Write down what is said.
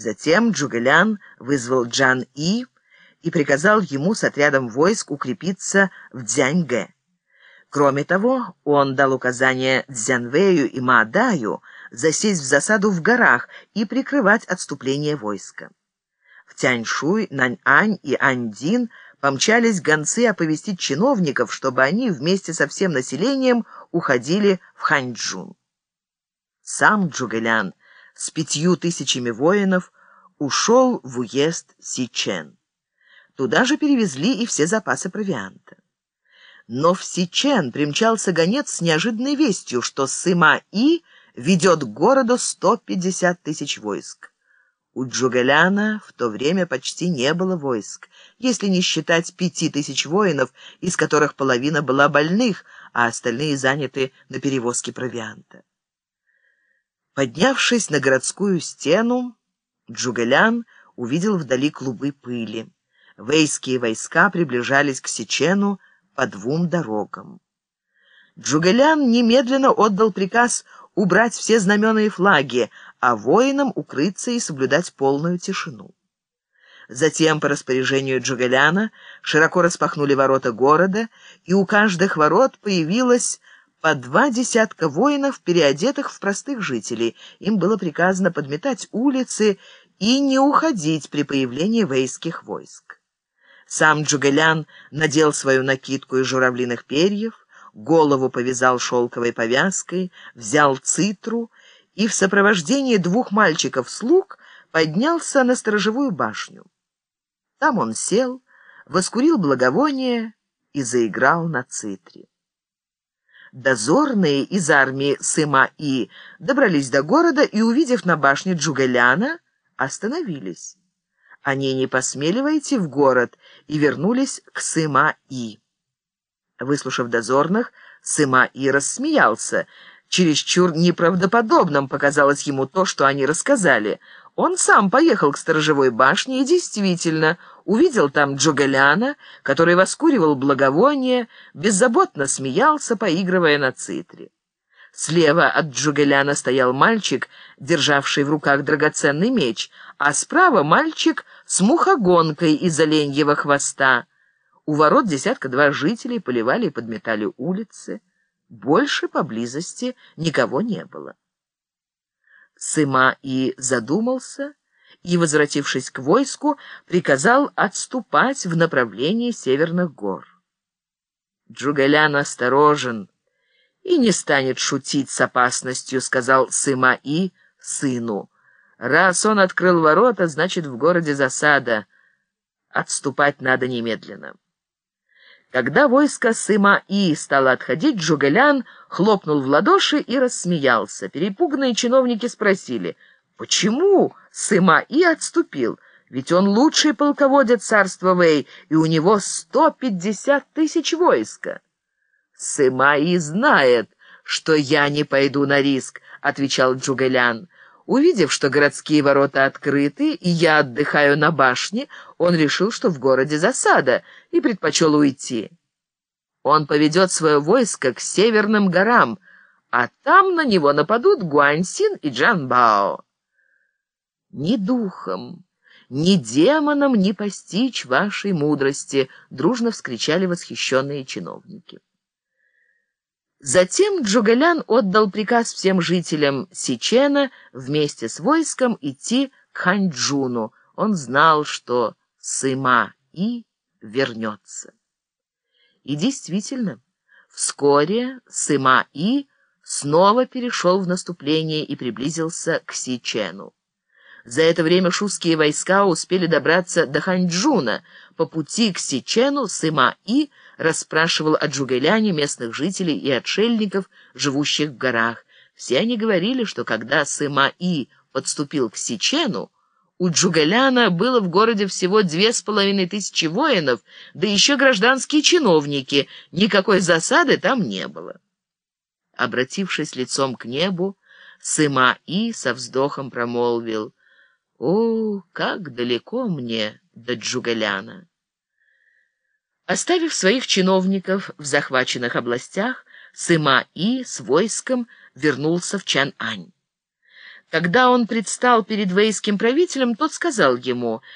Затем Джугэлян вызвал Джан-И и приказал ему с отрядом войск укрепиться в Дзяньгэ. Кроме того, он дал указание Дзянвэю и Маадаю засесть в засаду в горах и прикрывать отступление войска. В Тяньшуй, Наньань и Андин помчались гонцы оповестить чиновников, чтобы они вместе со всем населением уходили в Ханьчжун. Сам Джугэлян с пятью тысячами воинов ушел в уезд Сичен. Туда же перевезли и все запасы провианта. Но в Сичен примчался гонец с неожиданной вестью, что Сыма-И ведет к городу 150 тысяч войск. У Джугаляна в то время почти не было войск, если не считать пяти тысяч воинов, из которых половина была больных, а остальные заняты на перевозке провианта. Поднявшись на городскую стену, Джугалян увидел вдали клубы пыли. Вейские войска приближались к Сечену по двум дорогам. Джугалян немедленно отдал приказ убрать все знамена и флаги, а воинам укрыться и соблюдать полную тишину. Затем, по распоряжению Джугаляна, широко распахнули ворота города, и у каждых ворот появилось по два десятка воинов, переодетых в простых жителей. Им было приказано подметать улицы и не уходить при появлении вейских войск. Сам Джугалян надел свою накидку из журавлиных перьев, голову повязал шелковой повязкой, взял цитру и в сопровождении двух мальчиков-слуг поднялся на сторожевую башню. Там он сел, воскурил благовоние и заиграл на цитре. Дозорные из армии Сыма-И добрались до города и, увидев на башне Джугаляна, остановились. Они не посмели войти в город и вернулись к Сыма-И. Выслушав дозорных, Сыма-И рассмеялся. Чересчур неправдоподобным показалось ему то, что они рассказали. Он сам поехал к сторожевой башне и действительно увидел там Джугаляна, который воскуривал благовоние, беззаботно смеялся, поигрывая на цитре. Слева от Джугаляна стоял мальчик, державший в руках драгоценный меч, а справа мальчик с мухогонкой из оленьего хвоста. У ворот десятка-два жителей поливали и подметали улицы. Больше поблизости никого не было. Сыма и задумался, и, возвратившись к войску, приказал отступать в направлении северных гор. Джугалян осторожен и не станет шутить с опасностью, сказал Сыма-И сыну. Раз он открыл ворота, значит, в городе засада. Отступать надо немедленно. Когда войско Сыма-И стало отходить, Джугалян хлопнул в ладоши и рассмеялся. Перепуганные чиновники спросили, почему Сыма-И отступил? Ведь он лучший полководец царства Вэй, и у него сто пятьдесят тысяч войска. «Сыма-И знает, что я не пойду на риск», — отвечал Джугалян. Увидев, что городские ворота открыты, и я отдыхаю на башне, он решил, что в городе засада, и предпочел уйти. Он поведет свое войско к северным горам, а там на него нападут Гуаньсин и Джанбао. Ни духом, ни демоном не постичь вашей мудрости, дружно вскричали восхищенные чиновники. Затем Джугалян отдал приказ всем жителям Сичена вместе с войском идти к Ханьчжуну. Он знал, что Сыма-И вернется. И действительно, вскоре Сыма-И снова перешел в наступление и приблизился к Сичену. За это время шуские войска успели добраться до Ханьчжуна. По пути к Сичену Сыма-И расспрашивал о Джугэляне местных жителей и отшельников, живущих в горах. Все они говорили, что когда Сыма-И подступил к Сичену, у Джугаляна было в городе всего две с половиной тысячи воинов, да еще гражданские чиновники, никакой засады там не было. Обратившись лицом к небу, Сыма-И со вздохом промолвил, «О, как далеко мне до Джугаляна!» Оставив своих чиновников в захваченных областях, Сыма-И с войском вернулся в Чан-Ань. Когда он предстал перед вейским правителем, тот сказал ему